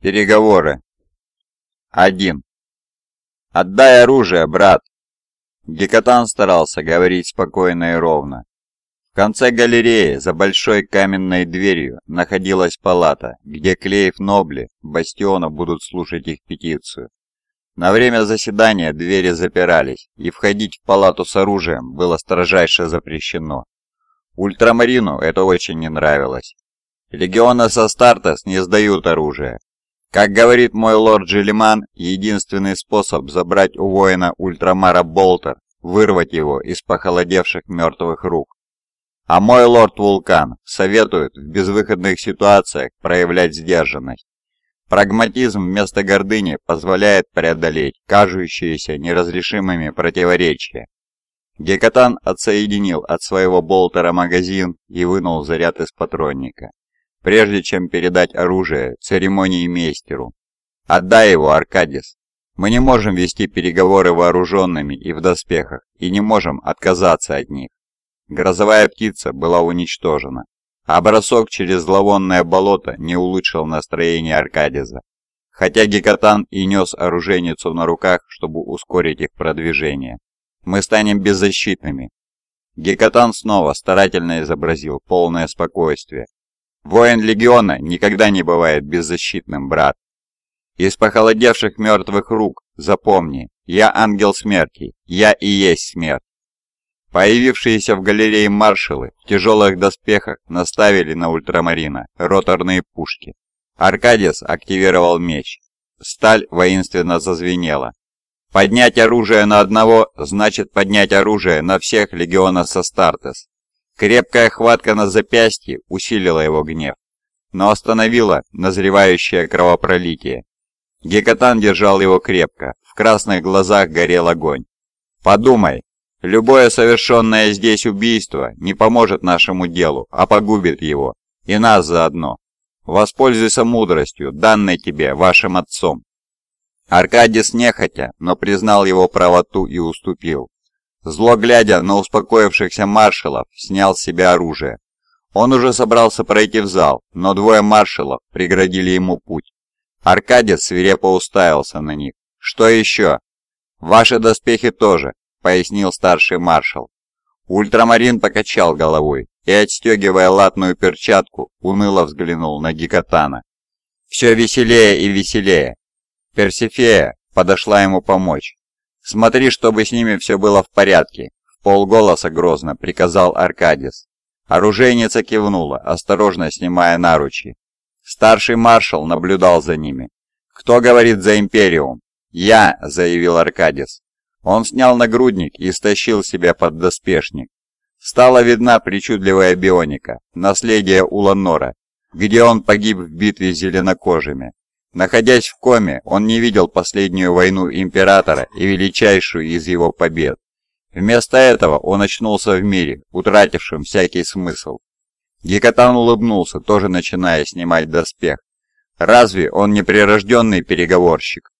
Переговоры. 1. «Отдай оружие, брат!» Гекатан старался говорить спокойно и ровно. В конце галереи, за большой каменной дверью, находилась палата, где Клеев Нобли, Бастиона будут слушать их петицию. На время заседания двери запирались, и входить в палату с оружием было строжайше запрещено. Ультрамарину это очень не нравилось. Легионы со Стартес не сдают оружие, как говорит мой лорд Джилиман, единственный способ забрать у воина Ультрамара Болтер – вырвать его из похолодевших мертвых рук. А мой лорд Вулкан советует в безвыходных ситуациях проявлять сдержанность. Прагматизм вместо гордыни позволяет преодолеть кажущиеся неразрешимыми противоречия. Гекатан отсоединил от своего болтера магазин и вынул заряд из патронника прежде чем передать оружие церемонии мейстеру. «Отдай его, Аркадис. Мы не можем вести переговоры вооруженными и в доспехах, и не можем отказаться от них». Грозовая птица была уничтожена, а бросок через зловонное болото не улучшил настроение Аркадиза. Хотя Гекатан и нес оружейницу на руках, чтобы ускорить их продвижение. «Мы станем беззащитными». Гекатан снова старательно изобразил полное спокойствие, Воин Легиона никогда не бывает беззащитным, брат. Из похолодевших мертвых рук запомни, я ангел смерти, я и есть смерть. Появившиеся в галерее маршалы в тяжелых доспехах наставили на ультрамарина роторные пушки. Аркадис активировал меч. Сталь воинственно зазвенела. Поднять оружие на одного значит поднять оружие на всех легионов Састартес. Крепкая хватка на запястье усилила его гнев, но остановила назревающее кровопролитие. Гекатан держал его крепко, в красных глазах горел огонь. «Подумай, любое совершенное здесь убийство не поможет нашему делу, а погубит его, и нас заодно. Воспользуйся мудростью, данной тебе вашим отцом». Аркадис нехотя, но признал его правоту и уступил. Зло глядя на успокоившихся маршалов, снял с себя оружие. Он уже собрался пройти в зал, но двое маршалов преградили ему путь. Аркадий свирепо уставился на них. «Что еще?» «Ваши доспехи тоже», — пояснил старший маршал. Ультрамарин покачал головой и, отстегивая латную перчатку, уныло взглянул на Гекатана. «Все веселее и веселее». Персифея подошла ему помочь. «Смотри, чтобы с ними все было в порядке», — в полголоса грозно приказал Аркадис. Оружейница кивнула, осторожно снимая наручи. Старший маршал наблюдал за ними. «Кто говорит за Империум?» «Я», — заявил Аркадис. Он снял нагрудник и стащил себя под доспешник. Стала видна причудливая бионика, наследие Уланора, где он погиб в битве с зеленокожими. Находясь в коме, он не видел последнюю войну Императора и величайшую из его побед. Вместо этого он очнулся в мире, утратившем всякий смысл. Гекатан улыбнулся, тоже начиная снимать доспех. Разве он не прирожденный переговорщик?